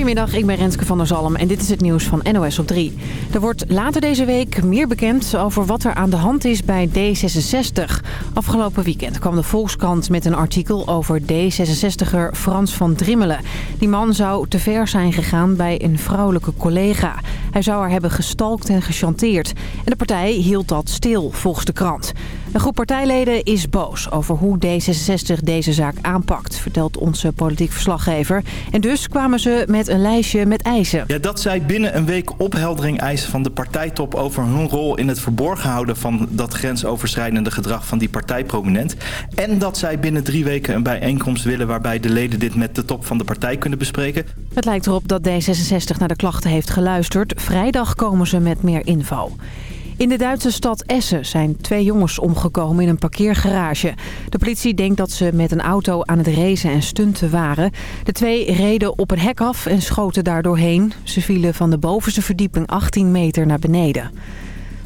Goedemiddag, ik ben Renske van der Zalm en dit is het nieuws van NOS op 3. Er wordt later deze week meer bekend over wat er aan de hand is bij D66. Afgelopen weekend kwam de Volkskrant met een artikel over D66er Frans van Drimmelen. Die man zou te ver zijn gegaan bij een vrouwelijke collega. Hij zou haar hebben gestalkt en gechanteerd. En de partij hield dat stil, volgens de krant. Een groep partijleden is boos over hoe D66 deze zaak aanpakt, vertelt onze politiek verslaggever. En dus kwamen ze met een lijstje met eisen. Ja, dat zij binnen een week opheldering eisen van de partijtop over hun rol in het verborgen houden van dat grensoverschrijdende gedrag van die partijprominent. En dat zij binnen drie weken een bijeenkomst willen waarbij de leden dit met de top van de partij kunnen bespreken. Het lijkt erop dat D66 naar de klachten heeft geluisterd. Vrijdag komen ze met meer info. In de Duitse stad Essen zijn twee jongens omgekomen in een parkeergarage. De politie denkt dat ze met een auto aan het racen en stunten waren. De twee reden op een hek af en schoten daar doorheen. Ze vielen van de bovenste verdieping 18 meter naar beneden.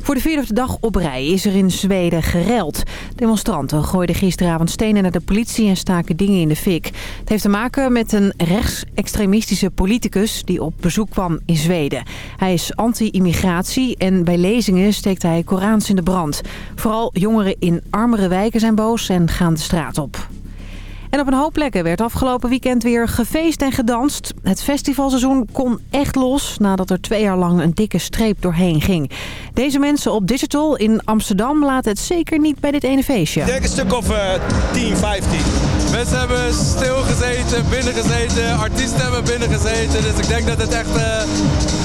Voor de vierde dag op rij is er in Zweden gereld. Demonstranten gooiden gisteravond stenen naar de politie en staken dingen in de fik. Het heeft te maken met een rechtsextremistische politicus die op bezoek kwam in Zweden. Hij is anti-immigratie en bij lezingen steekt hij Korans in de brand. Vooral jongeren in armere wijken zijn boos en gaan de straat op. En op een hoop plekken werd afgelopen weekend weer gefeest en gedanst. Het festivalseizoen kon echt los nadat er twee jaar lang een dikke streep doorheen ging. Deze mensen op Digital in Amsterdam laten het zeker niet bij dit ene feestje. Ik denk een stuk of uh, 10, 15. Mensen hebben stilgezeten, binnengezeten, artiesten hebben binnengezeten. Dus ik denk dat het echt uh,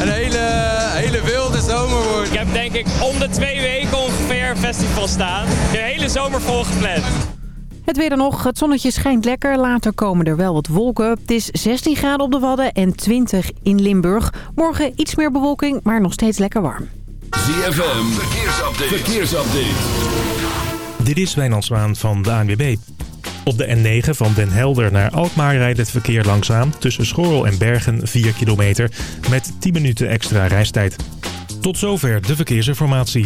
een hele, hele wilde zomer wordt. Ik heb denk ik om de twee weken ongeveer festival staan. De hele zomer vol gepland. Het weer dan nog. Het zonnetje schijnt lekker. Later komen er wel wat wolken. Het is 16 graden op de Wadden en 20 in Limburg. Morgen iets meer bewolking, maar nog steeds lekker warm. ZFM, verkeersupdate. verkeersupdate. Dit is Wijnand Zwaan van de ANWB. Op de N9 van Den Helder naar Alkmaar rijdt het verkeer langzaam... tussen Schorrel en Bergen 4 kilometer met 10 minuten extra reistijd. Tot zover de verkeersinformatie.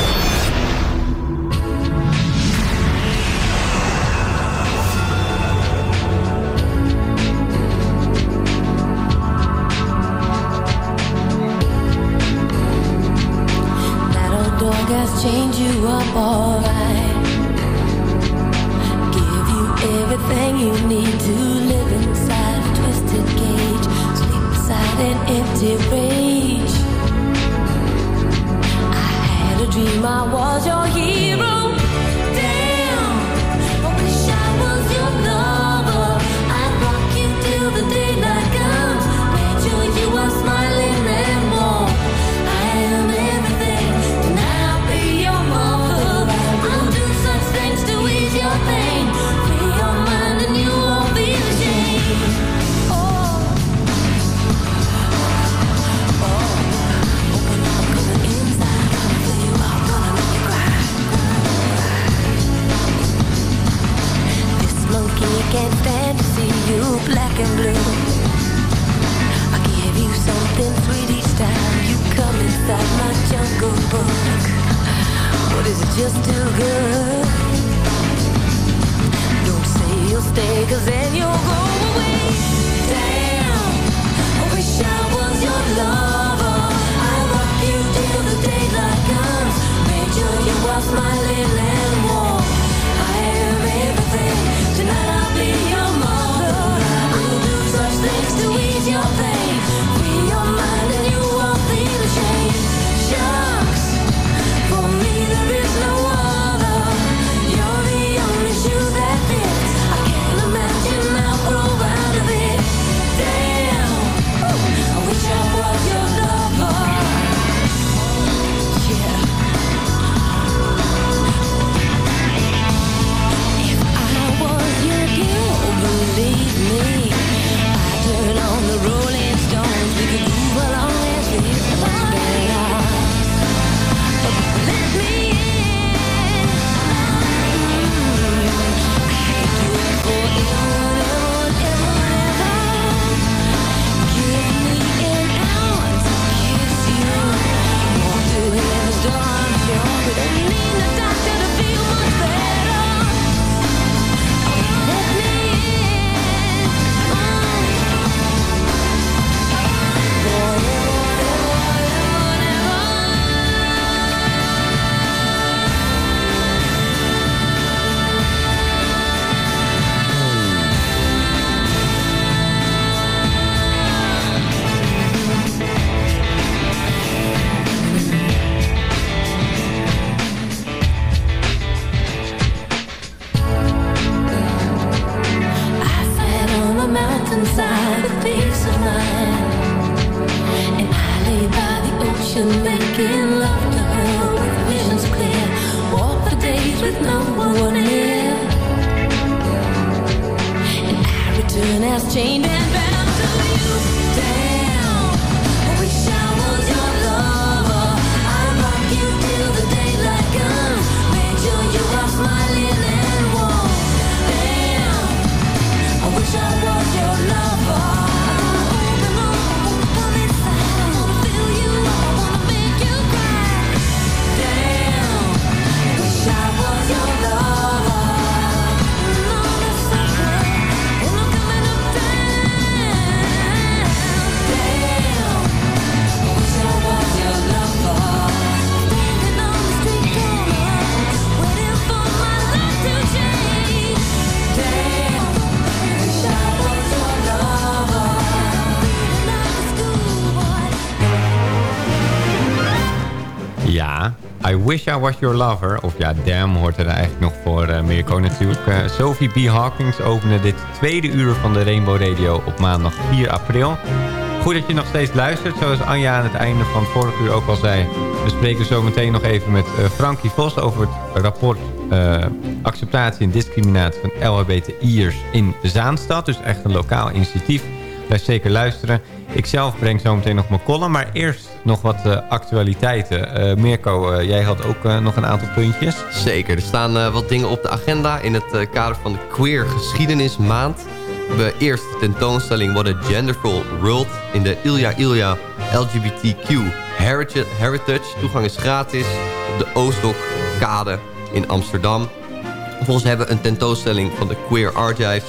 Wish I was your lover. Of ja, damn hoort er eigenlijk nog voor eh, Mirko natuurlijk. Eh, Sophie B. Hawkins opende dit tweede uur van de Rainbow Radio op maandag 4 april. Goed dat je nog steeds luistert. Zoals Anja aan het einde van het vorige uur ook al zei. We spreken zo meteen nog even met eh, Frankie Vos over het rapport acceptatie en discriminatie van LHBTI'ers in Zaanstad. Dus echt een lokaal initiatief. Blijf zeker luisteren. Ik zelf breng zo meteen nog mijn column. Maar eerst nog wat eh, actualiteiten. Eh, Mirko, eh, jij had ook nog een aantal puntjes. Zeker, er staan wat dingen op de agenda in het kader van de Queer Geschiedenismaand. We hebben eerst de tentoonstelling What a Genderful World in de Ilja Ilja LGBTQ Heritage. Heritage. Toegang is gratis op de Oostdok Kade in Amsterdam. Vervolgens hebben we een tentoonstelling van de Queer Archives.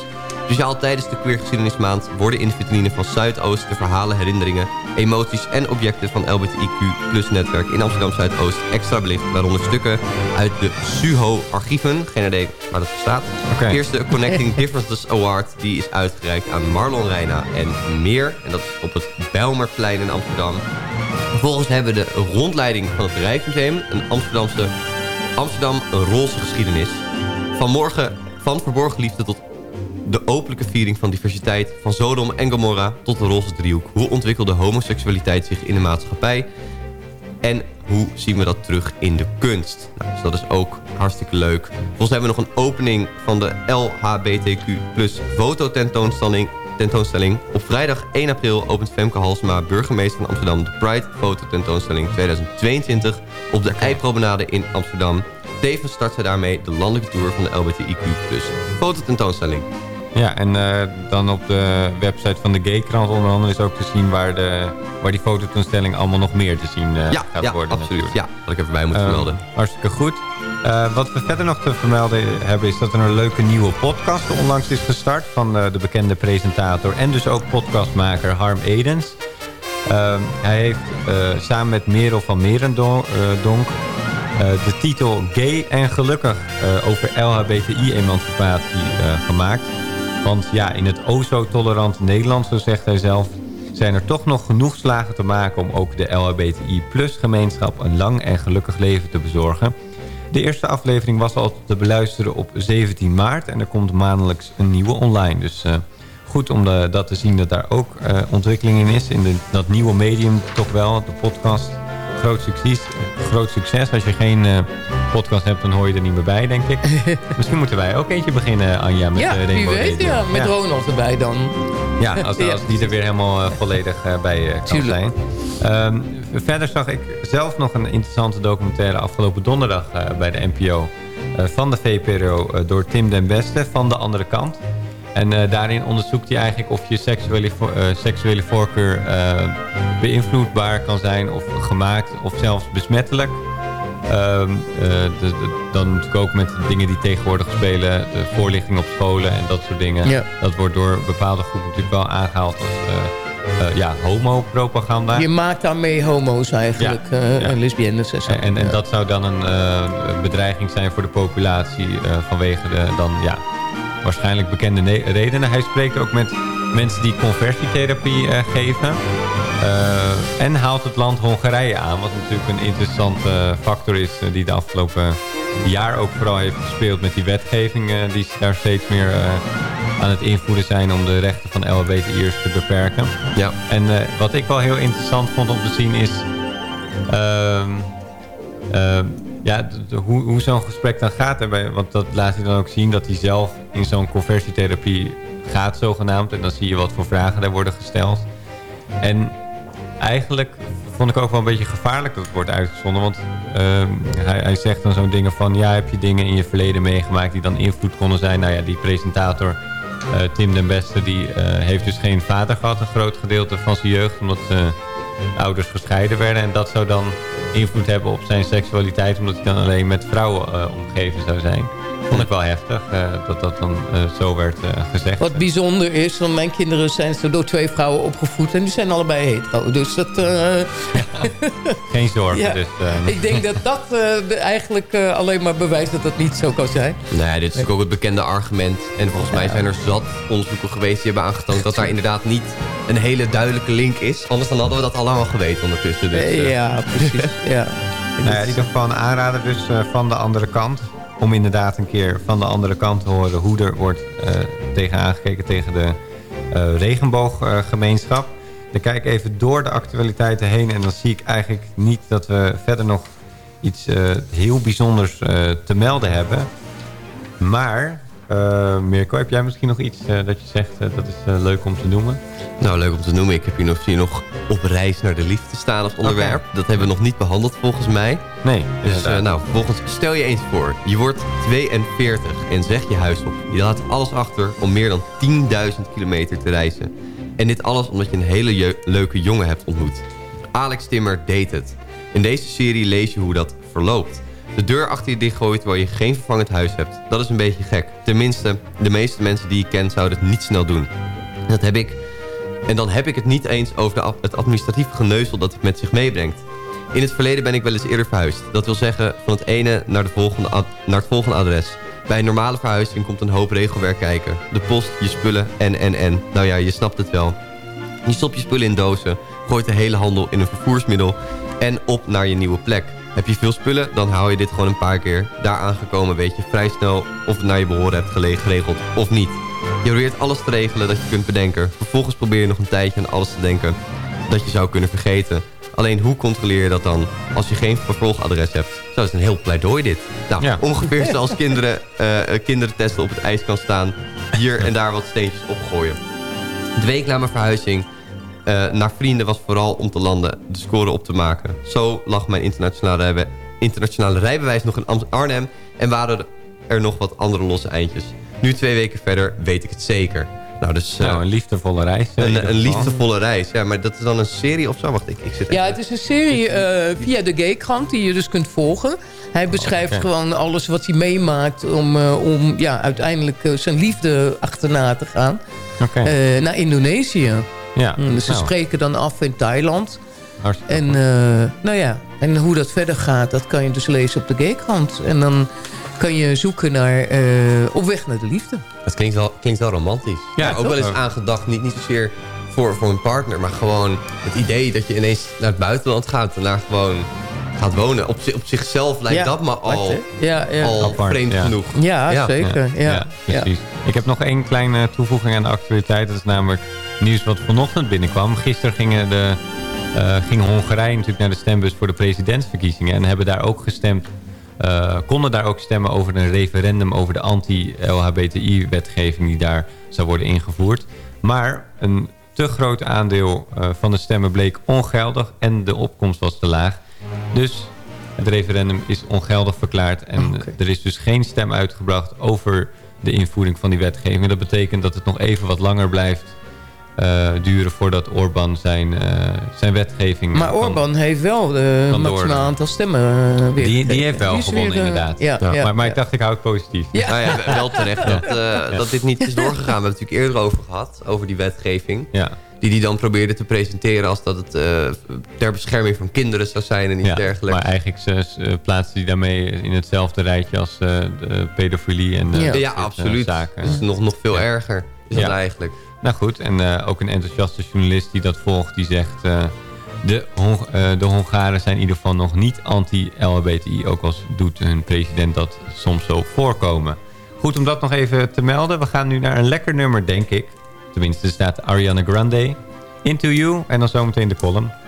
Speciaal tijdens de Queer Geschiedenismaand worden in de vitrine van Zuidoost de verhalen, herinneringen, emoties en objecten van LBTIQ plus netwerk in Amsterdam Zuidoost extra belicht. Waaronder stukken uit de SUHO-archieven. Geen idee waar dat voor staat. Eerst de Connecting Differences Award. Die is uitgereikt aan Marlon Reina en meer. En dat is op het Bijlmerplein in Amsterdam. Vervolgens hebben we de rondleiding van het Rijksmuseum. Een Amsterdamse Amsterdam een roze geschiedenis. Vanmorgen van verborgen liefde tot de openlijke viering van diversiteit... van Sodom en Gomorra tot de roze driehoek. Hoe ontwikkelde homoseksualiteit zich in de maatschappij? En hoe zien we dat terug in de kunst? Nou, dus dat is ook hartstikke leuk. Vervolgens hebben we nog een opening van de LHBTQ plus fototentoonstelling. Tentoonstelling. Op vrijdag 1 april opent Femke Halsma, burgemeester van Amsterdam... de Pride fototentoonstelling 2022 op de Eipromenade in Amsterdam. Tevens start zij daarmee de landelijke tour van de LBTIQ plus fototentoonstelling. Ja, en eh, dan op de website van de Gaykrant onder andere is ook te zien waar, de, waar die fototoonstelling allemaal nog meer te zien eh, Ja, gaat ja worden. absoluut. natuurlijk. Ja, had ik even bij moeten Eh, vermelden. hartstikke goed. Eh, wat we verder nog te vermelden hebben is dat er een leuke nieuwe podcast onlangs is gestart van de bekende presentator en dus ook podcastmaker Harm Edens. Eh, hij heeft samen met Merel van Merendonk de titel Gay en Gelukkig over LHBTI-emancipatie gemaakt. Want ja, in het o zo tolerante Nederland, zo zegt hij zelf... zijn er toch nog genoeg slagen te maken om ook de LHBTI-plus-gemeenschap... een lang en gelukkig leven te bezorgen. De eerste aflevering was al te beluisteren op 17 maart... en er komt maandelijks een nieuwe online. Dus eh, goed om de- dat te zien dat daar ook eh, ontwikkeling in is. In dat nieuwe medium toch wel, de podcast. Groot succes. Groot succes. Als je geen eh, podcast hebt, dan hoor je er niet meer bij, denk ik. Misschien moeten wij ook eentje beginnen, Anja, met ja, eh, wie weet, ja. Met Ronald erbij dan. Ja, als, als die er weer helemaal eh, volledig bij kan Tuurlijk. zijn. Ehm, verder zag ik zelf nog een interessante documentaire afgelopen donderdag bij de NPO. van de VPRO door Tim den Beste van de andere kant. En eh, daarin onderzoekt hij eigenlijk of je seksuele, vo- eh, seksuele voorkeur eh, beïnvloedbaar kan zijn of gemaakt of zelfs besmettelijk. Ehm, eh, dan natuurlijk ook met dingen die tegenwoordig spelen, de voorlichting op scholen en dat soort dingen. Ja. Dat wordt door bepaalde groepen natuurlijk wel aangehaald als ja, homopropaganda. Je maakt daarmee homo's eigenlijk. Ja, ja. En lesbiennes en zo. En, en dat zou dan een bedreiging zijn voor de populatie vanwege de dan ja, waarschijnlijk bekende ne- redenen. Hij spreekt ook met mensen die conversietherapie eh, geven. Eh, en haalt het land Hongarije aan, wat natuurlijk een interessante factor is eh, die de afgelopen jaar ook vooral heeft gespeeld met die wetgeving eh, die daar steeds meer eh, aan het invloeden zijn om de rechten van LHBTI'ers te beperken. Ja. En eh, wat ik wel heel interessant vond om te zien is ehm, ja, hoe, hoe zo'n gesprek dan gaat. Erbij, want dat laat hij dan ook zien dat hij zelf in zo'n conversietherapie gaat zogenaamd. En dan zie je wat voor vragen daar worden gesteld. En eigenlijk vond ik ook wel een beetje gevaarlijk dat het wordt uitgezonden. Want ehm, hij, hij zegt dan zo'n dingen van... ja, heb je dingen in je verleden meegemaakt die dan invloed konden zijn? Nou ja, die presentator eh, Tim den Beste... die eh, heeft dus geen vader gehad een groot gedeelte van zijn jeugd... omdat eh, ouders gescheiden werden. En dat zou dan invloed hebben op zijn seksualiteit... omdat hij dan alleen met vrouwen eh, omgeven zou zijn. Vond ik wel heftig eh, dat dat dan eh, zo werd eh, gezegd. Wat bijzonder is, want mijn kinderen zijn zo door twee vrouwen opgevoed. En die zijn allebei hetero. Dus dat... eh, Geen zorgen. ja. Dus, eh, Ik denk dat dat eh, de- eigenlijk eh, alleen maar bewijst dat dat niet zo kan zijn. Ja, dit is ook het bekende argument. En volgens mij zijn er zat onderzoeken geweest die hebben aangetoond... dat daar inderdaad niet een hele duidelijke link is. Anders dan hadden we dat allemaal geweten ondertussen. Dus, ja, precies. ja. Nou ja, in ieder geval een aanrader dus eh, van de andere kant. Om inderdaad een keer van de andere kant te horen hoe er wordt eh, tegen aangekeken tegen de eh, regenbooggemeenschap. Dan kijk ik even door de actualiteiten heen en dan zie ik eigenlijk niet dat we verder nog iets eh, heel bijzonders te melden hebben. Maar, eh Mirko, heb jij misschien nog iets eh, dat je zegt eh, dat is leuk om te noemen? Nou, leuk om te noemen. Ik heb hier nog, zie je nog op reis naar de liefde staan als onderwerp. Dat hebben we nog niet behandeld volgens mij. Nee, Dus nou, volgens, stel je eens voor. Je wordt 42 en zeg je huis op. Je laat alles achter om meer dan 10.000 kilometer te reizen. En dit alles omdat je een hele leuke jongen hebt ontmoet. Alex Timmer date het. In deze serie lees je hoe dat verloopt. De deur achter je dichtgooit terwijl je geen vervangend huis hebt. Dat is een beetje gek. Tenminste, de meeste mensen die je kent zouden het niet snel doen. Dat heb ik. En dan heb ik het niet eens over het administratieve geneuzel dat het met zich meebrengt. In het verleden ben ik wel eens eerder verhuisd. Dat wil zeggen van het ene naar, de volgende naar het volgende adres. Bij een normale verhuizing komt een hoop regelwerk kijken. De post, je spullen en en en. Nou ja, je snapt het wel. Je stopt je spullen in dozen, gooit de hele handel in een vervoersmiddel en op naar je nieuwe plek. Heb je veel spullen, dan hou je dit gewoon een paar keer. Daar aangekomen weet je vrij snel of het naar je behoren hebt geregeld of niet. Je probeert alles te regelen dat je kunt bedenken. Vervolgens probeer je nog een tijdje aan alles te denken dat je zou kunnen vergeten. Alleen hoe controleer je dat dan als je geen vervolgadres hebt? Zo is een heel pleidooi dit. Nou, Ja. ongeveer zoals kinderen, kinderen testen op het ijs kan staan. Hier en daar wat steentjes opgooien. De week na mijn verhuizing naar vrienden was vooral om te landen, de score op te maken. Zo lag mijn internationale, internationale rijbewijs nog in Am- Arnhem en waren er nog wat andere losse eindjes. Nu twee weken verder weet ik het zeker. Nou, dus, eh, Nou, een liefdevolle reis. eh, een, een liefdevolle reis. Ja, maar dat is dan een serie of zo? Wacht, ik, ik zit Ja, het is een serie eh, via de Gaykrant die je dus kunt volgen. Hij beschrijft oké. gewoon alles wat hij meemaakt... om, eh, om ja, uiteindelijk eh, zijn liefde achterna te gaan. Oké. Eh, naar Indonesië. Ja, Mm, dus ze nou. spreken dan af in Thailand. Hartstikke En, eh, nou ja, en hoe dat verder gaat, dat kan je dus lezen op de Gaykrant. En dan kan je zoeken naar eh, Op weg naar de liefde. Het klinkt wel, klinkt wel romantisch. Ja, Ja, ook wel eens aangedacht. Niet, niet zozeer voor, voor een partner, maar gewoon het idee dat je ineens naar het buitenland gaat en daar gewoon gaat wonen. Op, op zichzelf lijkt Ja, dat me al? Ja, ja. al Apart, vreemd ja. genoeg. Ja, zeker. Ja, precies. Ik heb nog één kleine toevoeging aan de actualiteit. Dat is namelijk nieuws wat vanochtend binnenkwam. Gisteren gingen de, eh, ging Hongarije natuurlijk naar de stembus voor de presidentsverkiezingen. En hebben daar ook gestemd, eh, konden daar ook stemmen over een referendum over de anti-LHBTI-wetgeving die daar zou worden ingevoerd. Maar een te groot aandeel eh, van de stemmen bleek ongeldig en de opkomst was te laag. Dus het referendum is ongeldig verklaard. En er is dus geen stem uitgebracht over de invoering van die wetgeving. Dat betekent dat het nog even wat langer blijft eh, duren voordat Orbán zijn, eh, zijn wetgeving... Maar Orbán heeft wel het kan maximaal aantal stemmen eh, weer Die, die heeft wel Die gewonnen weer, eh, inderdaad. Ja, Ja, ja, maar maar ja. ik dacht, ik hou het positief. Ja. Nou ja, wel terecht dat, eh, dat dit niet is doorgegaan. We hebben het natuurlijk eerder over gehad, over die wetgeving. Ja. Die die dan probeerde te presenteren als dat het eh, ter bescherming van kinderen zou zijn en iets Ja, dergelijks. maar eigenlijk ze, ze plaatsen die daarmee in hetzelfde rijtje als eh, de pedofilie en eh, Ja. Ja, eh, absoluut. zaken. Dat is nog, nog veel erger, is dat Ja. eigenlijk. Nou goed, en eh, ook een enthousiaste journalist die dat volgt, die zegt... eh, de, eh, de Hongaren zijn in ieder geval nog niet anti-LHBTI... ook al doet hun president dat soms zo voorkomen. Goed om dat nog even te melden. We gaan nu naar een lekker nummer, denk ik. Tenminste, er staat Ariana Grande. Into You en dan zometeen de column.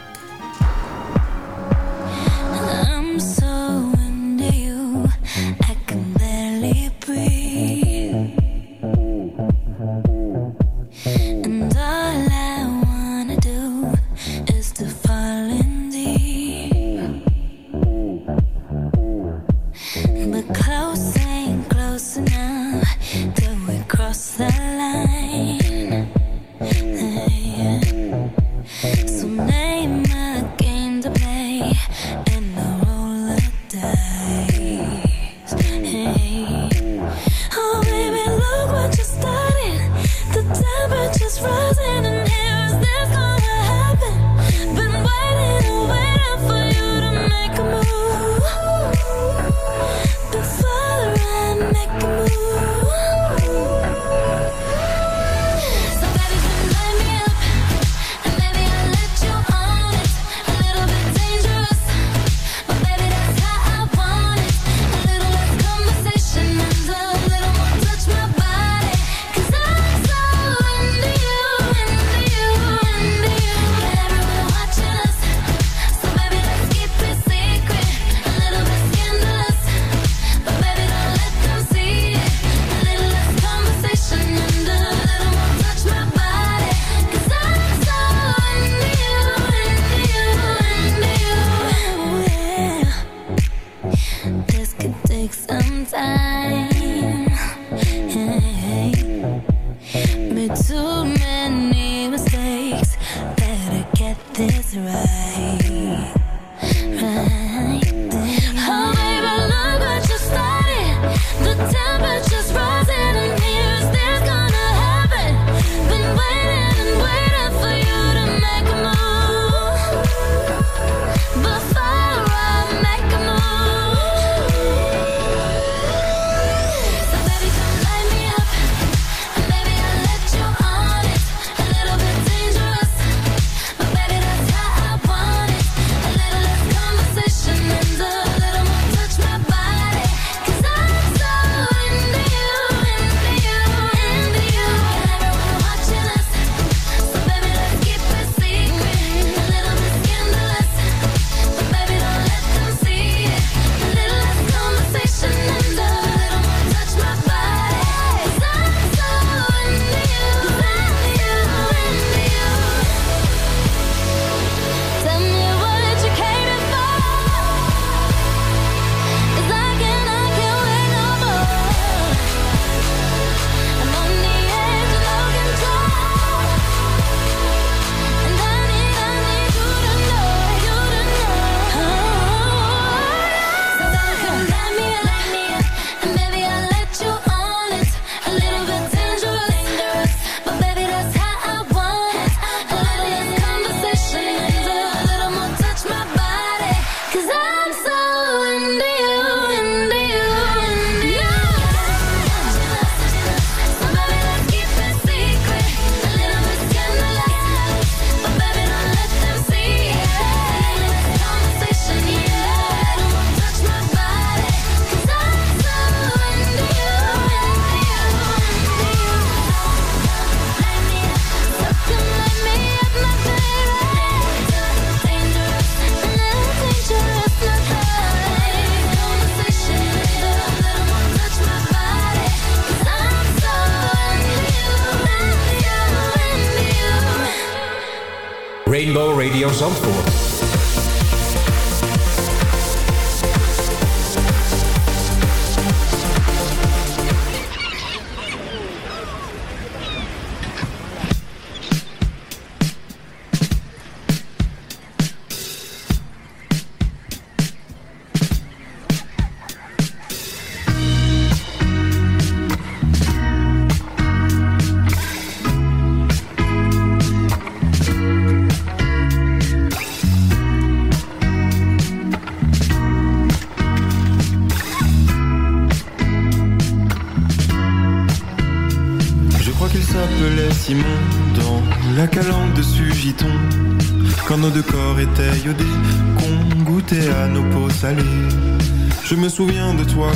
Radio Zandvoort.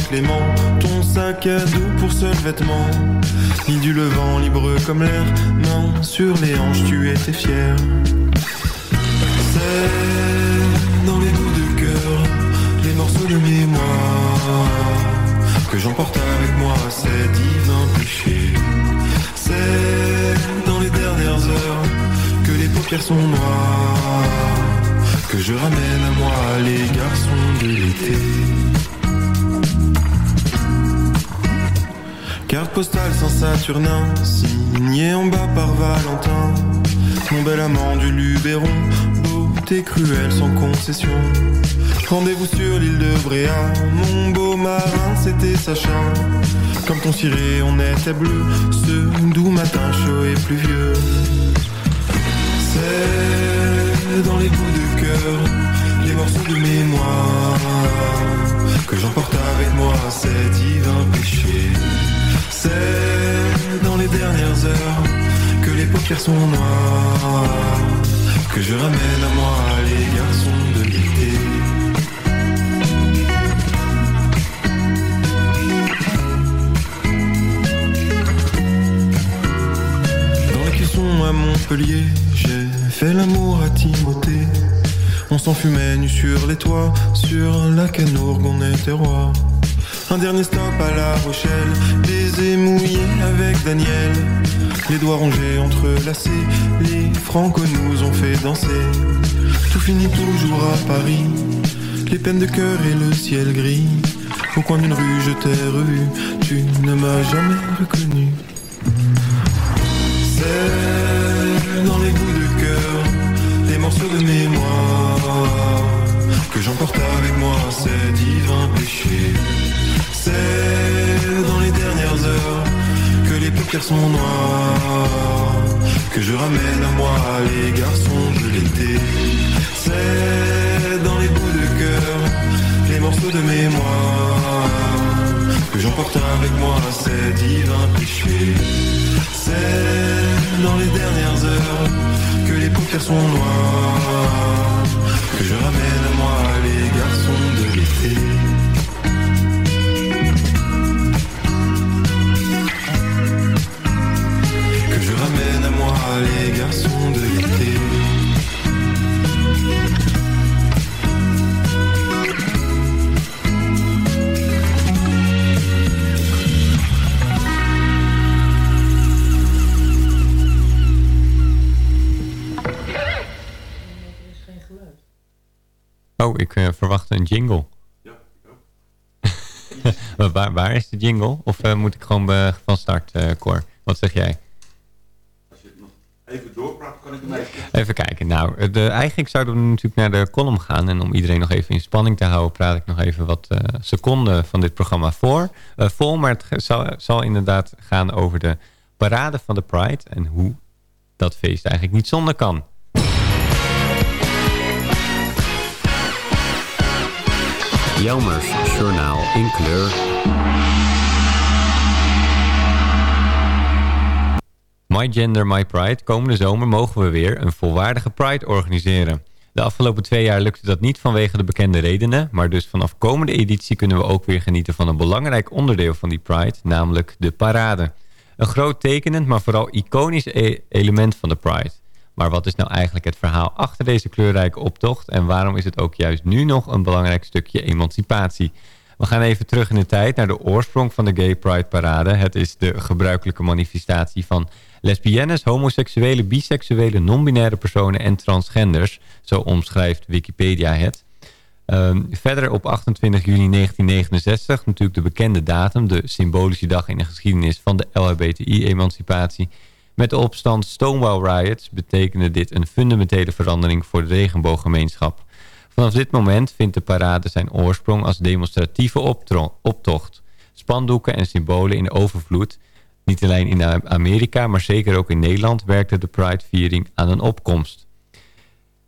Clément, ton sac à dos pour seul vêtement. Ni du levant libre comme l'air, main sur les hanches tu étais fier. C'est dans les bouts de cœur, les morceaux de mémoire que j'emporte avec moi ces divins péchés. C'est dans les dernières heures que les paupières sont noires, que je ramène à moi les garçons de l'été. Postale Saint-Saturnin, signée en bas par Valentin. Mon bel amant du Luberon, beauté cruelle sans concession. Rendez-vous sur l'île de Bréa, mon beau marin, c'était Sacha. Comme ton ciré, on était bleu, ce doux matin chaud et pluvieux. C'est dans les bouts de cœur, les morceaux de mémoire, que j'emporte avec moi ces divins péchés. C'est dans les dernières heures que les paupières sont noires, que je ramène à moi les garçons de l'été. Dans la cuisson à Montpellier, j'ai fait l'amour à Timothée. On s'enfumait nu sur les toits, sur la canourgue on était roi. Un dernier stop à La Rochelle, baiser mouillé avec Daniel. Les doigts rongés entrelacés, les francos nous ont fait danser. Tout finit toujours à Paris, les peines de cœur et le ciel gris. Au coin d'une rue, je t'ai revu, tu ne m'as jamais reconnu. Que je ramène à moi les garçons de l'été. C'est dans les bouts de cœur, les morceaux de mémoire que j'emporte avec moi ces divins péchés. C'est dans les dernières heures que les paupières sont noires, que je ramène à moi les garçons de l'été. Ramène à moi les garçons de l'été. Oh, ik eh, verwacht een jingle. Maar waar, waar is de jingle? Of eh, moet ik gewoon eh, van start, eh Cor? Wat zeg jij? Even doorpraten, kan ik hem even... Even kijken. Nou, de, eigenlijk zouden we natuurlijk naar de column gaan. En om iedereen nog even in spanning te houden... praat ik nog even wat eh, seconden van dit programma voor. eh, vol, maar het zal, zal inderdaad gaan over de parade van de Pride... en hoe dat feest eigenlijk niet zonder kan. Jelmers Journaal in kleur. My Gender, My Pride. Komende zomer mogen we weer een volwaardige Pride organiseren. De afgelopen twee jaar lukte dat niet vanwege de bekende redenen. Maar dus vanaf komende editie kunnen we ook weer genieten van een belangrijk onderdeel van die Pride. Namelijk de parade. Een groot tekenend, maar vooral iconisch e- element van de Pride. Maar wat is nou eigenlijk het verhaal achter deze kleurrijke optocht? En waarom is het ook juist nu nog een belangrijk stukje emancipatie? We gaan even terug in de tijd naar de oorsprong van de Gay Pride Parade. Het is de gebruikelijke manifestatie van lesbiennes, homoseksuele, biseksuele, non-binaire personen en transgenders. Zo omschrijft Wikipedia het. Ehm, verder op 28 juni 1969, natuurlijk de bekende datum... de symbolische dag in de geschiedenis van de LHBTI-emancipatie... met de opstand Stonewall Riots betekende dit een fundamentele verandering voor de regenbooggemeenschap. Vanaf dit moment vindt de parade zijn oorsprong als demonstratieve optocht. Spandoeken en symbolen in overvloed. Niet alleen in Amerika, maar zeker ook in Nederland werkte de Pride-viering aan een opkomst.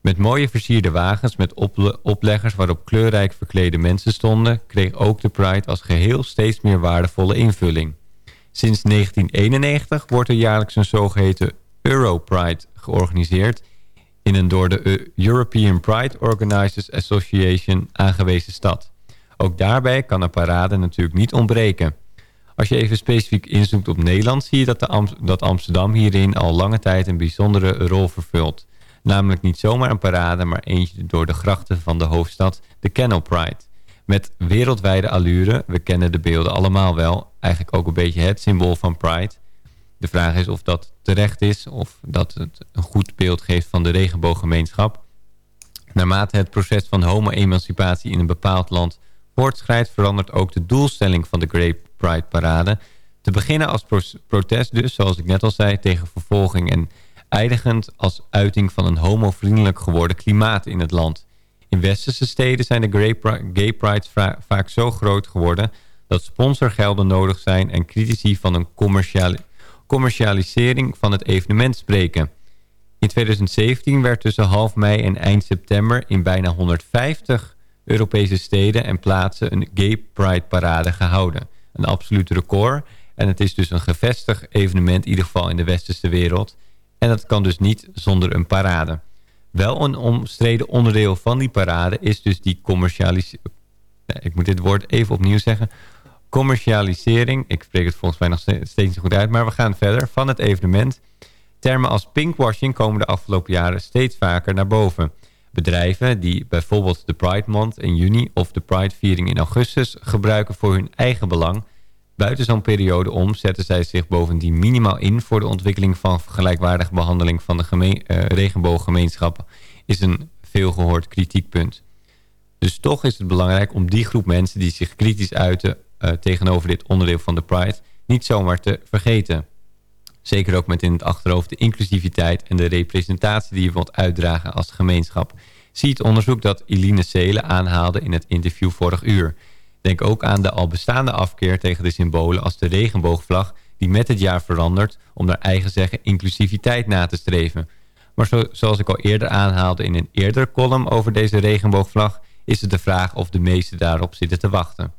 Met mooie versierde wagens met opleggers waarop kleurrijk verklede mensen stonden... kreeg ook de Pride als geheel steeds meer waardevolle invulling. Sinds 1991 wordt er jaarlijks een zogeheten Europride georganiseerd... in een door de European Pride Organizers Association aangewezen stad. Ook daarbij kan een parade natuurlijk niet ontbreken. Als je even specifiek inzoomt op Nederland... zie je dat, dat Amsterdam hierin al lange tijd een bijzondere rol vervult... Namelijk niet zomaar een parade, maar eentje door de grachten van de hoofdstad, de Canal Pride. Met wereldwijde allure, we kennen de beelden allemaal wel, eigenlijk ook een beetje het symbool van Pride. De vraag is of dat terecht is, of dat het een goed beeld geeft van de regenbooggemeenschap. Naarmate het proces van homo-emancipatie in een bepaald land voortschrijdt, verandert ook de doelstelling van de Pride. Te beginnen als protest dus, zoals ik net al zei, tegen vervolging en eindigend als uiting van een homovriendelijk geworden klimaat in het land. In westerse steden zijn de gay prides vaak zo groot geworden dat sponsorgelden nodig zijn en critici van een commercialisering van het evenement spreken. In 2017 werd tussen half mei en eind september in bijna 150 Europese steden en plaatsen een Gay Pride parade gehouden. Een absoluut record en het is dus een gevestigd evenement, in ieder geval in de westerse wereld... En dat kan dus niet zonder een parade. Wel een omstreden onderdeel van die parade is dus die commercialisering. Ik moet dit woord even opnieuw zeggen. Commercialisering, ik spreek het volgens mij nog steeds niet goed uit, maar we gaan verder, van het evenement. Termen als pinkwashing komen de afgelopen jaren steeds vaker naar boven. Bedrijven die bijvoorbeeld de Pride Month in juni of de Pride viering in augustus gebruiken voor hun eigen belang Buiten zo'n periode om zetten zij zich bovendien minimaal in... voor de ontwikkeling van gelijkwaardige behandeling van de gemeen, uh, regenbooggemeenschap... is een veelgehoord kritiekpunt. Dus toch is het belangrijk om die groep mensen die zich kritisch uiten... Uh, tegenover dit onderdeel van de Pride niet zomaar te vergeten. Zeker ook met in het achterhoofd de inclusiviteit en de representatie die je wilt uitdragen als gemeenschap. Zie het onderzoek dat Eline Seelen aanhaalde in het interview vorig uur... Denk ook aan de al bestaande afkeer tegen de symbolen als de regenboogvlag... die met het jaar verandert om naar eigen zeggen inclusiviteit na te streven. Maar zo, zoals ik al eerder aanhaalde in een eerdere column over deze regenboogvlag... is het de vraag of de meesten daarop zitten te wachten.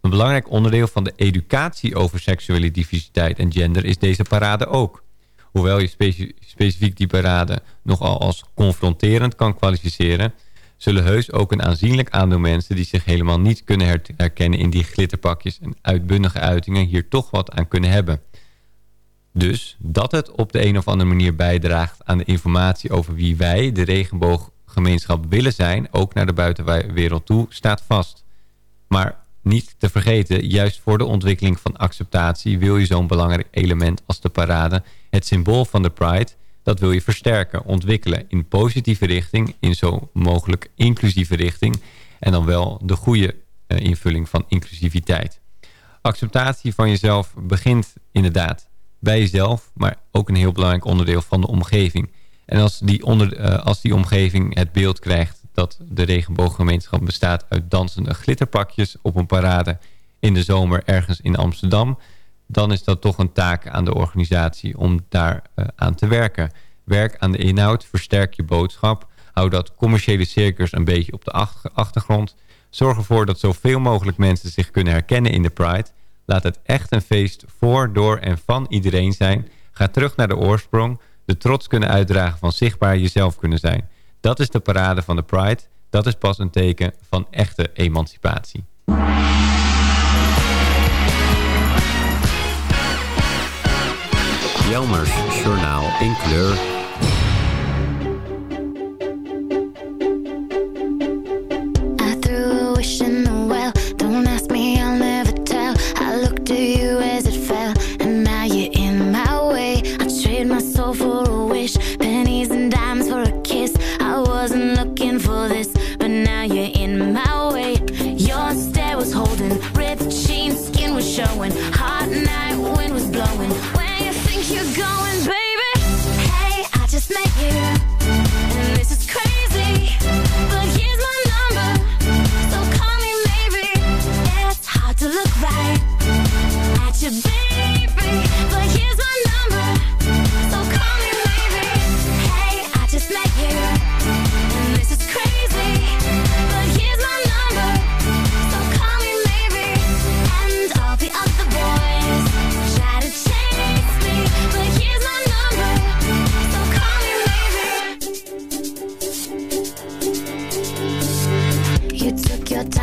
Een belangrijk onderdeel van de educatie over seksuele diversiteit en gender is deze parade ook. Hoewel je specifiek die parade nogal als confronterend kan kwalificeren zullen heus ook een aanzienlijk aantal mensen... die zich helemaal niet kunnen herkennen in die glitterpakjes... en uitbundige uitingen hier toch wat aan kunnen hebben. Dus dat het op de een of andere manier bijdraagt aan de informatie... over wie wij, de regenbooggemeenschap, willen zijn... ook naar de buitenwereld toe, staat vast. Maar niet te vergeten, juist voor de ontwikkeling van acceptatie... wil je zo'n belangrijk element als de parade... het symbool van de Pride dat wil je versterken, ontwikkelen in positieve richting, in zo mogelijk inclusieve richting en dan wel de goede uh, invulling van inclusiviteit. Acceptatie van jezelf begint inderdaad bij jezelf, maar ook een heel belangrijk onderdeel van de omgeving. En als die, onder, uh, als die omgeving het beeld krijgt dat de regenbooggemeenschap bestaat uit dansende glitterpakjes op een parade in de zomer ergens in Amsterdam dan is dat toch een taak aan de organisatie om daar uh, aan te werken. Werk aan de inhoud, versterk je boodschap. Hou dat commerciële circus een beetje op de achtergrond. Zorg ervoor dat zoveel mogelijk mensen zich kunnen herkennen in de Pride. Laat het echt een feest voor, door en van iedereen zijn. Ga terug naar de oorsprong. De trots kunnen uitdragen van zichtbaar jezelf kunnen zijn. Dat is de parade van de Pride. Dat is pas een teken van echte emancipatie. Jelmers Journaal in kleur. snowing, hot night wind was blowing. where you think you're going, baby, hey, I just met you, and this is crazy, but here's my number, so call me maybe. It's hard to look right at you, baby.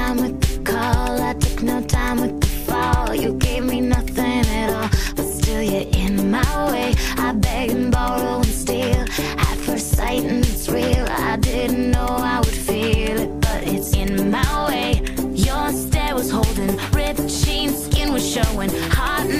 time with the call. I took no time with the fall. You gave me nothing at all, but still you're in my way. I beg and borrow and steal at first sight, and it's real. I didn't know I would feel it, but it's in my way. Your stare was holding, ripped jeans, skin was showing, heart.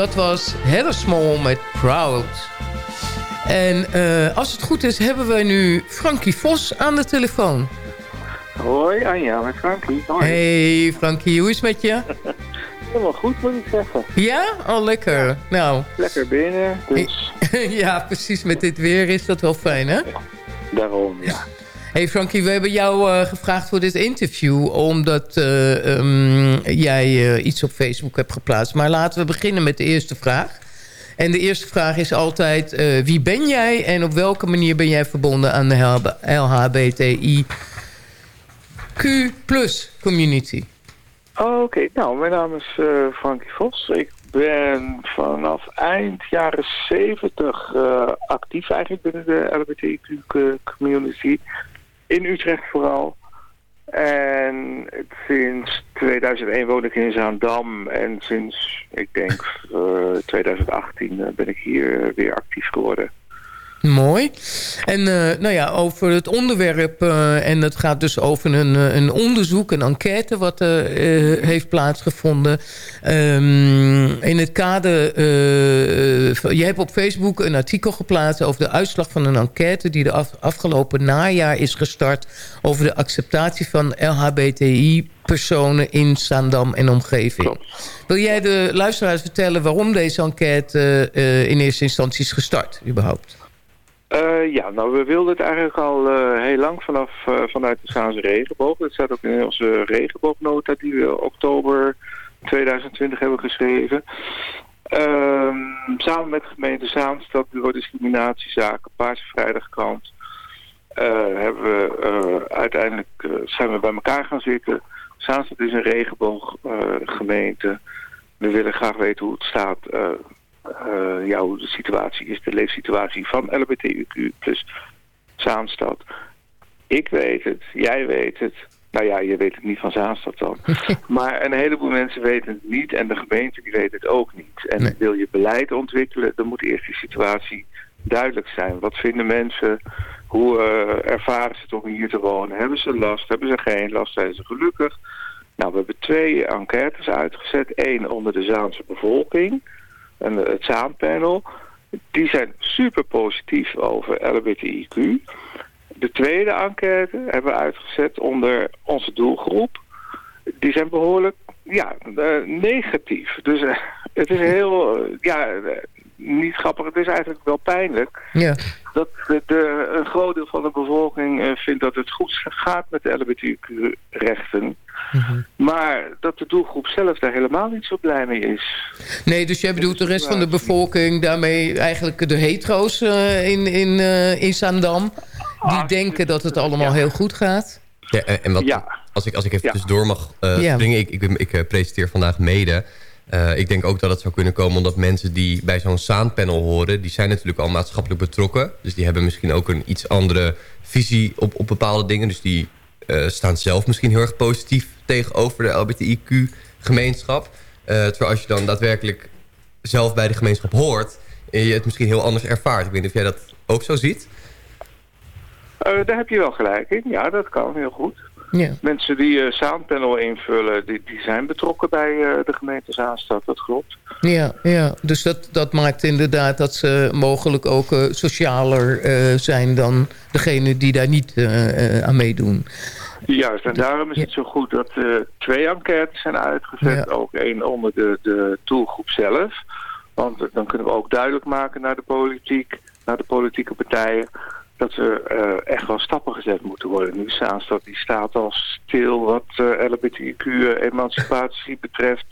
Dat was Heather Small met Proud. En eh, als het goed is, hebben we nu Frankie Vos aan de telefoon. Hoi Anja, met Frankie. Hoi. Hey Frankie, hoe is het met je? Helemaal goed moet ik zeggen. Ja? Al lekker. Nou, Lekker binnen, dus ja, precies. Met dit weer is dat wel fijn, hè? daarom ja. Hey Frankie, we hebben jou eh, gevraagd voor dit interview... omdat eh, ehm, jij eh, iets op Facebook hebt geplaatst. Maar laten we beginnen met de eerste vraag. En de eerste vraag is altijd... wie ben jij en op welke manier ben jij verbonden aan de LHBTIQ community? Oh, Oké, nou mijn naam is Frankie Vos. Ik ben vanaf eind jaren 70 eh, actief eigenlijk binnen de LGBTQ community. In Utrecht vooral. En sinds 2001 woon ik in Zaandam. En sinds, ik denk, eh, 2018 eh, ben ik hier eh, weer actief geworden. Mooi. En eh, nou ja, over het onderwerp, eh, en het gaat dus over een, eh, een onderzoek, een enquête wat eh, heeft plaatsgevonden. Ehm, in het kader, je hebt op Facebook een artikel geplaatst over de uitslag van een enquête die de af- afgelopen najaar is gestart over de acceptatie van LHBTI-personen in Zaandam en omgeving. Wil jij de luisteraars vertellen waarom deze enquête in eerste instantie is gestart, überhaupt? Eh, ja, nou we wilden het eigenlijk al eh, heel lang vanaf eh, vanuit de Zaanse regenboog. Dat staat ook in onze regenboognota die we oktober 2020 hebben geschreven. Ehm, samen met de gemeente Zaanstad, Bureau Discriminatiezaken, Paarse Vrijdagkrant, hebben we uiteindelijk zijn we bij elkaar gaan zitten. Zaanstad is een regenbooggemeente. we willen graag weten hoe het staat hoe de situatie is, de leefsituatie van LBTQ plus Zaanstad. Ik weet het, jij weet het. Nou ja, je weet het niet van Zaanstad dan. maar een heleboel mensen weten het niet en de gemeente die weet het ook niet. En wil je beleid ontwikkelen, dan moet eerst die situatie duidelijk zijn. Wat vinden mensen? Hoe eh, ervaren ze het om hier te wonen? Hebben ze last? Hebben ze geen last? Zijn ze gelukkig? Nou, we hebben twee enquêtes uitgezet. Eén onder de Zaanse bevolking en het Zaanpanel. Die zijn super positief over LBTIQ. De tweede enquête hebben we uitgezet onder onze doelgroep. Die zijn behoorlijk ja, eh, negatief. Dus eh, het is heel, eh, ja, niet grappig. Het is eigenlijk wel pijnlijk Ja. dat de, de- een groot deel van de bevolking eh, vindt dat het goed gaat met de LGBTQ-rechten. Maar dat de doelgroep zelf daar helemaal niet zo blij mee is. Nee, dus jij bedoelt de rest van de bevolking, daarmee eigenlijk de hetero's eh, in, in, eh, in Zaandam. Die denken dat het allemaal heel goed gaat. Ja, en wat, als, ik, als ik even tussendoor mag eh Ja. springen. Ik, ik, ik presenteer vandaag mede. Eh, ik denk ook dat het zou kunnen komen omdat mensen die bij zo'n Zaanpanel horen... die zijn natuurlijk al maatschappelijk betrokken. Dus die hebben misschien ook een iets andere visie op, op bepaalde dingen. Dus die eh, staan zelf misschien heel erg positief tegenover de LBTIQ-gemeenschap. Eh, terwijl als je dan daadwerkelijk zelf bij de gemeenschap hoort... en je het misschien heel anders ervaart. Ik weet niet of jij dat ook zo ziet. Daar heb je wel gelijk in. Ja, dat kan heel goed. Ja. Mensen die Zaanpanel invullen, die, die zijn betrokken bij eh, de gemeente Zaanstad. Dat klopt. Ja, ja. dus dat, dat maakt inderdaad dat ze mogelijk ook eh, socialer zijn dan degene die daar niet aan meedoen. Juist, en daarom is het zo goed dat twee enquêtes zijn uitgezet. Ook één onder de, de doelgroep zelf. Want dan kunnen we ook duidelijk maken naar de politiek, naar de politieke partijen... dat er eh, echt wel stappen gezet moeten worden. Nu Zaanstad die staat al stil wat uh, LBTIQ-emancipatie betreft.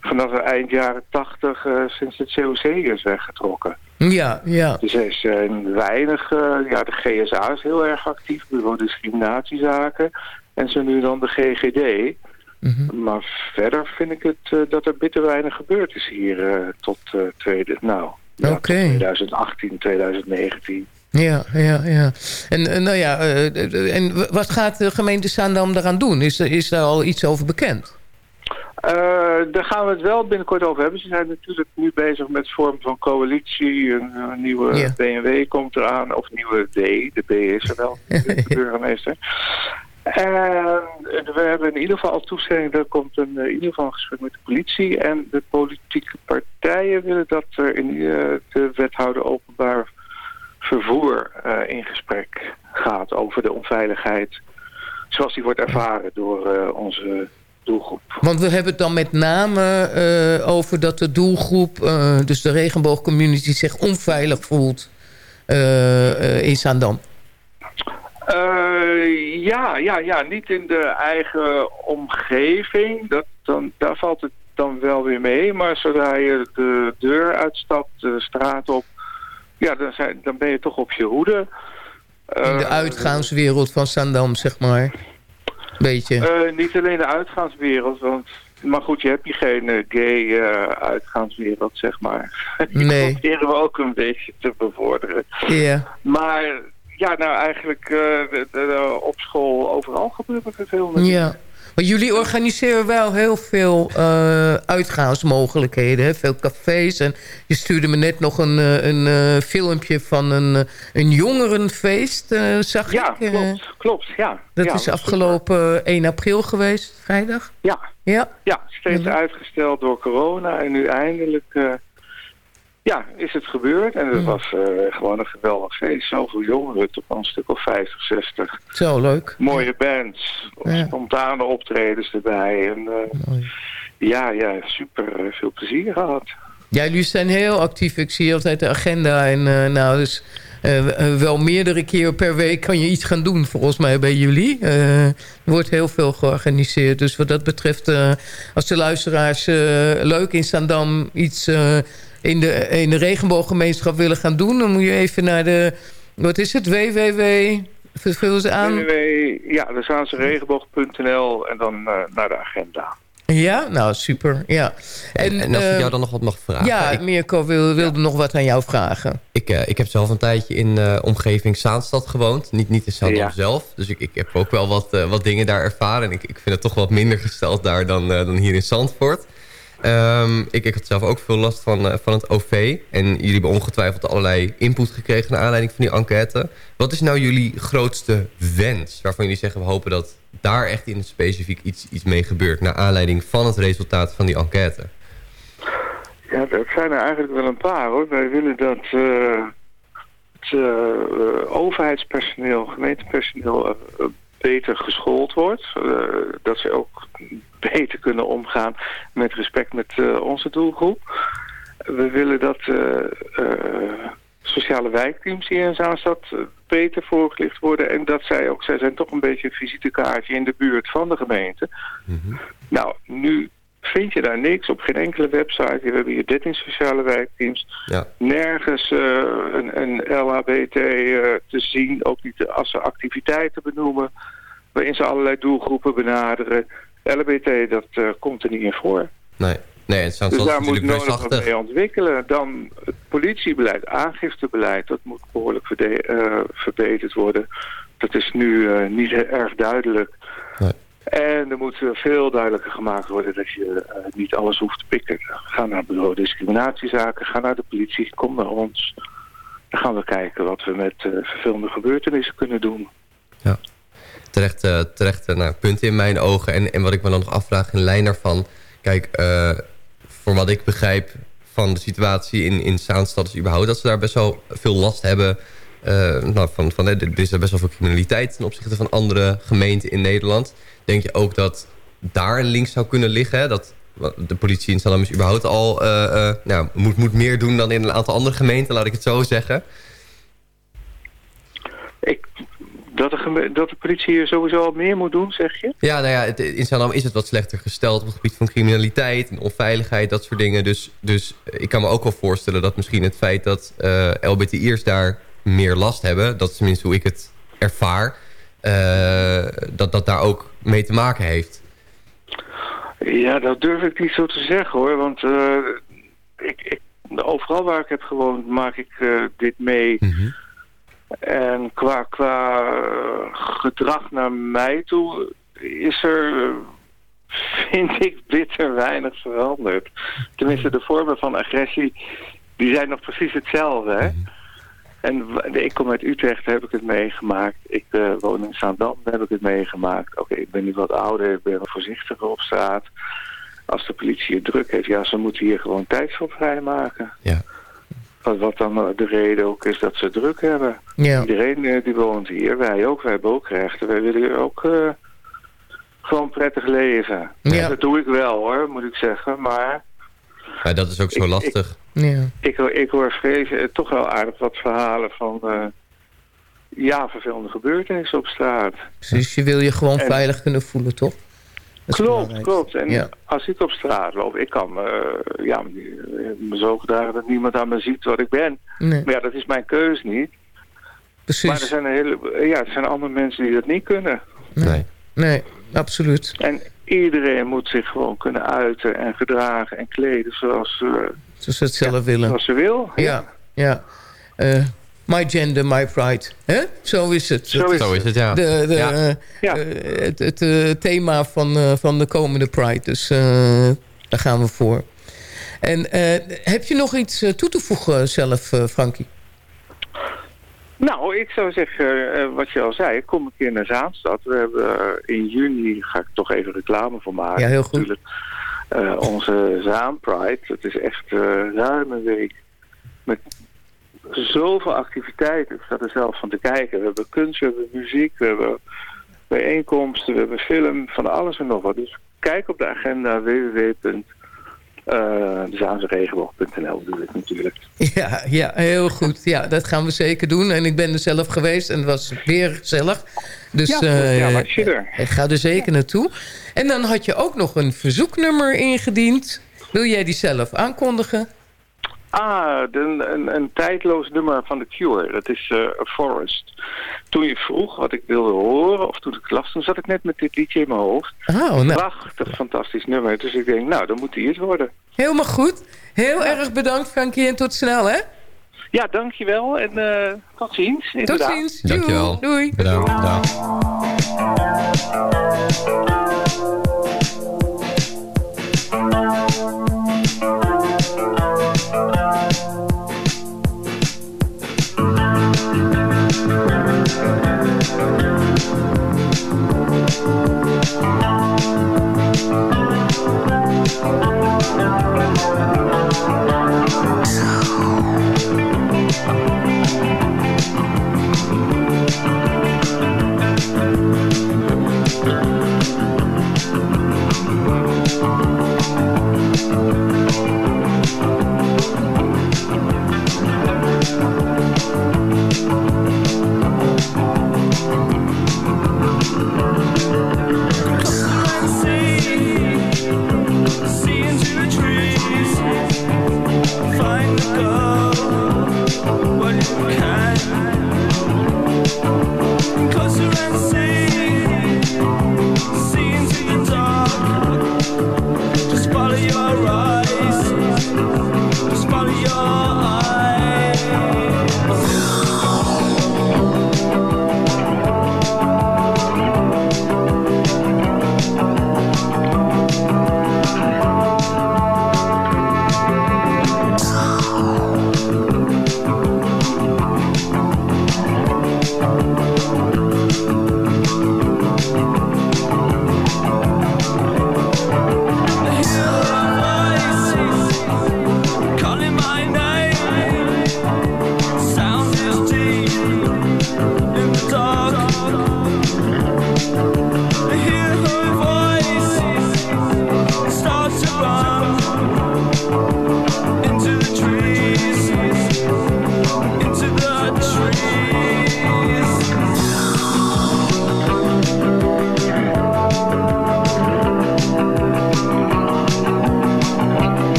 Vanaf eind jaren tachtig uh, sinds het COC is weggetrokken. Ja, ja. Dus er zijn weinig... ja, de GSA is heel erg actief. Bureau discriminatiezaken. En zo nu dan de GGD. Mm -hmm. Maar verder vind ik het dat er bitter weinig gebeurd is hier tot, tweede, nou, ja, okay. 2018, 2019. Ja, ja, ja. En, en nou ja, uh, en wat gaat de gemeente Zaandam daaraan doen? Is, is daar al iets over bekend? Uh, daar gaan we het wel binnenkort over hebben. Ze zijn natuurlijk nu bezig met vorm van coalitie. Een, een nieuwe. BMW komt eraan. Of nieuwe D. De B is er wel. De burgemeester. En we hebben in ieder geval al toestemming. Er komt een, in ieder geval een gesprek met de politie. En de politieke partijen willen dat er in de wethouder openbaar vervoer uh, in gesprek gaat over de onveiligheid zoals die wordt ervaren door uh, onze doelgroep. Want we hebben het dan met name uh, over dat de doelgroep, dus de regenboogcommunity, zich onveilig voelt in Zaandam. ja, ja, ja, niet in de eigen omgeving. Dat, dan, daar valt het dan wel weer mee. Maar zodra je de deur uitstapt, de straat op, ja, dan, zijn, dan ben je toch op je hoede. In de uitgaanswereld van Sandam, zeg maar. Beetje. Uh, niet alleen de uitgaanswereld, want... Maar goed, je hebt hier geen uh, gay uh, uitgaanswereld, zeg maar. Die nee. proberen we ook een beetje te bevorderen. Ja. Yeah. Maar ja, nou eigenlijk de, de, op school overal gebeurt er veel. Ja. Maar jullie organiseren wel heel veel uh, uitgaansmogelijkheden. Hè? Veel cafés. En je stuurde me net nog een, een uh, filmpje van een, een jongerenfeest, uh, zag ja, ik. klopt. klopt ja. Dat ja, is afgelopen 1 april geweest, vrijdag? Ja. Ja, ja steeds ja. uitgesteld door corona. En nu eindelijk ja, is het gebeurd. En het Mm. was gewoon een geweldig feest. Zoveel jongeren, toch een stuk of 50, 60. Zo, leuk. Mooie bands. Spontane optredens erbij. En, ja, ja, super veel plezier gehad. Ja, jullie zijn heel actief. Ik zie altijd de agenda. En uh, nou, dus wel meerdere keer per week kan je iets gaan doen, volgens mij, bij jullie. Er wordt heel veel georganiseerd. Dus wat dat betreft, als de luisteraars leuk in Zandam iets in, de, in de regenbooggemeenschap willen gaan doen... dan moet je even naar de, wat is het, www... Vul ze aan. www, ja, de Zaanseregenboog.nl en dan naar de agenda. Ja, nou super. Ja. En, en als ik jou dan nog wat mag vragen. Ja, ik, Mirko wil, wilde ja. nog wat aan jou vragen. Ik, uh, ik heb zelf een tijdje in uh, omgeving Zaanstad gewoond. Niet, niet in Zaandam ja. zelf. Dus ik, ik heb ook wel wat, uh, wat dingen daar ervaren. En ik, ik vind het toch wat minder gesteld daar dan, dan hier in Zandvoort. Um, ik, ik had zelf ook veel last van, van het OV. En jullie hebben ongetwijfeld allerlei input gekregen... naar aanleiding van die enquête. Wat is nou jullie grootste wens? Waarvan jullie zeggen, we hopen dat daar echt in specifiek iets, iets mee gebeurt... naar aanleiding van het resultaat van die enquête? Ja, dat zijn er eigenlijk wel een paar, hoor. Wij willen dat uh, het uh, overheidspersoneel, gemeentepersoneel... Beter geschoold wordt. dat ze ook beter kunnen omgaan met respect met onze doelgroep. We willen dat sociale wijkteams hier in Zaanstad beter voorgelicht worden. En dat zij ook, zij zijn toch een beetje een visitekaartje in de buurt van de gemeente. Mm -hmm. Nou, nu vind je daar niks op geen enkele website. We hebben hier 13 sociale wijkteams. Ja. Nergens uh, een, een LHBT uh, te zien, ook niet als ze activiteiten benoemen. Waarin ze allerlei doelgroepen benaderen. LHBT, dat uh, komt er niet in voor. Nee. Nee, het dus daar moet nodig wat mee ontwikkelen. Dan het politiebeleid, aangiftebeleid, dat moet behoorlijk uh, verbeterd worden. Dat is nu uh, niet erg duidelijk. Nee. En er moet veel duidelijker gemaakt worden dat je niet alles hoeft te pikken. Ga naar bureau discriminatiezaken, ga naar de politie, kom naar ons. Dan gaan we kijken wat we met vervelende gebeurtenissen kunnen doen. Ja, terecht, terecht nou, punten in mijn ogen. En, en wat ik me dan nog afvraag in lijn daarvan... Kijk, voor wat ik begrijp van de situatie in, in Zaanstad is überhaupt... dat ze daar best wel veel last hebben. Nou, van, van, er is best wel veel criminaliteit ten opzichte van andere gemeenten in Nederland. Denk je ook dat daar een link zou kunnen liggen? Dat de politie in Zaandam is überhaupt al... Uh, nou, moet, moet meer doen dan in een aantal andere gemeenten, laat ik het zo zeggen. Ik, dat, de, dat de politie hier sowieso al meer moet doen, zeg je? Ja, nou ja, het, in Zaandam is het wat slechter gesteld... op het gebied van criminaliteit en onveiligheid, dat soort dingen. Dus, dus ik kan me ook wel voorstellen dat misschien het feit... dat eh LBTI'ers daar meer last hebben... dat is tenminste hoe ik het ervaar... eh, dat dat daar ook mee te maken heeft. Ja, dat durf ik niet zo te zeggen hoor. Want eh, ik, ik, overal waar ik heb gewoond maak ik eh, dit mee. En qua, qua eh, gedrag naar mij toe is er, eh, vind ik, bitter weinig veranderd. Tenminste, de vormen van agressie, die zijn nog precies hetzelfde. Hè? En w- ik kom uit Utrecht, daar heb ik het meegemaakt. Ik eh, woon in Zaandam, daar heb ik het meegemaakt. Oké, ik ben nu wat ouder, ik ben wat voorzichtiger op straat. Als de politie het druk heeft, ja, ze moeten hier gewoon tijd voor vrijmaken. Ja. Wat, dan de reden ook is dat ze druk hebben. Ja. Iedereen eh, die woont hier, wij ook, wij hebben ook rechten. Wij willen hier ook eh, gewoon prettig leven. Ja. Dat doe ik wel hoor, moet ik zeggen. Maar Ja, dat is ook zo Ik- lastig. Ja. ik, hoor- ik hoor vrezen, eh, toch wel aardig wat verhalen van... eh, ja, vervelende gebeurtenissen op straat. Dus je wil je gewoon En- veilig kunnen voelen, toch? Dat Klopt, klopt. En Ja. als ik op straat loop, ik kan eh, ja, me zo gedragen dat niemand aan me ziet wat ik ben. Nee. Maar ja, dat is mijn keus niet. Precies. Maar er zijn, een hele, ja, er zijn andere mensen die dat niet kunnen. Nee. Nee, absoluut. En iedereen moet zich gewoon kunnen uiten en gedragen en kleden zoals, eh, Zoals ze het zelf willen. zoals ze wil. Ja, ja. Eh, my gender, my pride. hè? Zo is het. Zo is Zo is het, ja. De, de, Ja. eh, Ja. eh, het het eh, thema van, van de komende Pride. Dus daar gaan we voor. En heb je nog iets toe te voegen zelf, Frankie? Nou, ik zou zeggen, wat je al zei, kom een keer naar Zaanstad. We hebben in juni, ga ik toch even reclame voor maken. Ja, heel goed. Natuurlijk, eh, onze Zaan Pride, het is echt ruim een week met zoveel activiteiten. Ik sta er zelf van te kijken. We hebben kunst, we hebben muziek, we hebben bijeenkomsten, we hebben film, van alles en nog wat. Dus kijk op de agenda www.zaanseregenboog.nl bedoel ik natuurlijk. Ja, ja, heel goed. Ja, dat gaan we zeker doen. En ik ben er zelf geweest en het was weer gezellig. Dus Ja, eh, ja, maar er. ik ga er zeker naartoe. En dan had je ook nog een verzoeknummer ingediend. Wil jij die zelf aankondigen? Ah, de, een, een tijdloos nummer van The Cure. Dat is eh, A Forest. Toen je vroeg wat ik wilde horen, of toen ik las, toen zat ik net met dit liedje in mijn hoofd. Oh, nou, Prachtig, fantastisch nummer. Dus ik denk, nou, dan moet die het worden. helemaal goed. Heel erg bedankt, Frankie. En tot snel, hè? Ja, dankjewel en eh, tot ziens. Tot inderdaad. ziens. Dankjewel. Doei. Bedankt. Dag.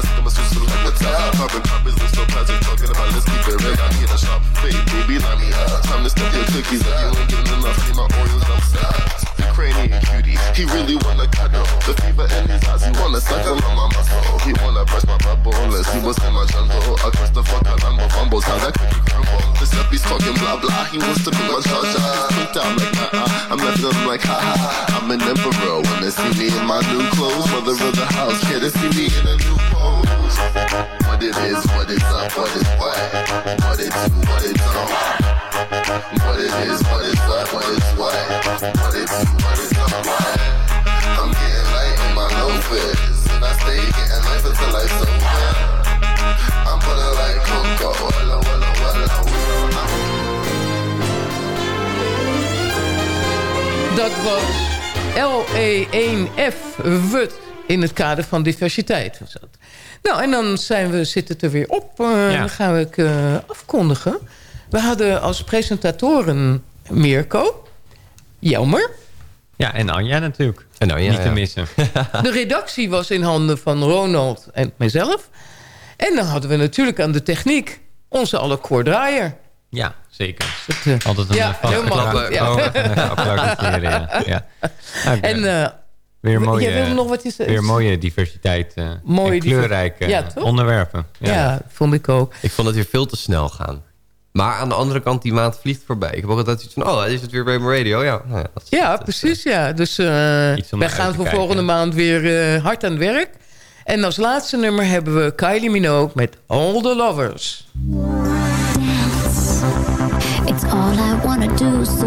Blue eyes, them a suits feel like the top. Carbon copies, look so plastic, talking about let's keep it real. I'm here to shop, fake, baby, line me up. Time to step your cookies up. You ain't getting enough, I need my Oreos upside. Ukrainian cutie, he really wanna cuddle. The fever in his eyes, he wanna suckle on my muscle. He wanna press my bubble, unless he was in my jungle. I trust the fuck I'm a fumbles, how that cookie. This up, he's talking blah blah, he wants to be my charger. He's picked out like uh uh, I'm left up like ha ha. I'm an emperor they see me in my new clothes. Mother of the house, can they see me in a new pose? What it is, what is up, what is what? What it do, what it don't. What it is, what is up, what is what? What it do, what it don't. I'm getting light in my loafers, and I stay getting life until I so I'm like Coco, walla, walla, walla, walla. Dat was LE1F WUT in het kader van diversiteit. Was dat. Nou, en dan zijn we, zit het er weer op. Eh, Ja. Dan gaan we het eh, afkondigen. We hadden als presentatoren Mirko, Jelmer. Ja, en Anja natuurlijk. En Anja, Niet te missen. De redactie was in handen van Ronald en mijzelf. En dan hadden we natuurlijk aan de techniek onze alle koordraaier. Ja, zeker. Dat, eh, Altijd een ja, eh, vaste heel makkelijk, klank. ja. Oh, ja. ja. Nou, En eh, Weer mooie, nog wat is- weer mooie diversiteit eh Mooie en kleurrijke Ja, toch? onderwerpen. Ja. vond ik ook. Ik vond het weer veel te snel gaan. Maar aan de andere kant, die maand vliegt voorbij. Ik heb ook altijd zoiets van, oh, is het weer bij mijn radio? Ja, nou ja, dat is- Ja, precies. Ja. Dus eh, naar wij gaan voor kijken. volgende maand weer eh, hard aan het werk. En als laatste nummer hebben we Kylie Minogue met All the Lovers. It's all I wanna do, so